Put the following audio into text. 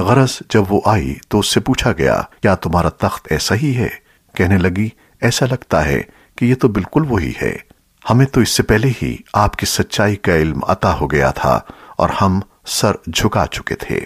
غرض جب وہ آئی تو اس سے پوچھا گیا، کیا تمہارا تخت ایسا ہی ہے؟ کہنے لگی، ایسا لگتا ہے کہ یہ تو بالکل وہی ہے۔ ہمیں تو اس سے پہلے ہی آپ کی سچائی کا علم عطا ہو گیا تھا اور ہم سر جھکا چکے تھے۔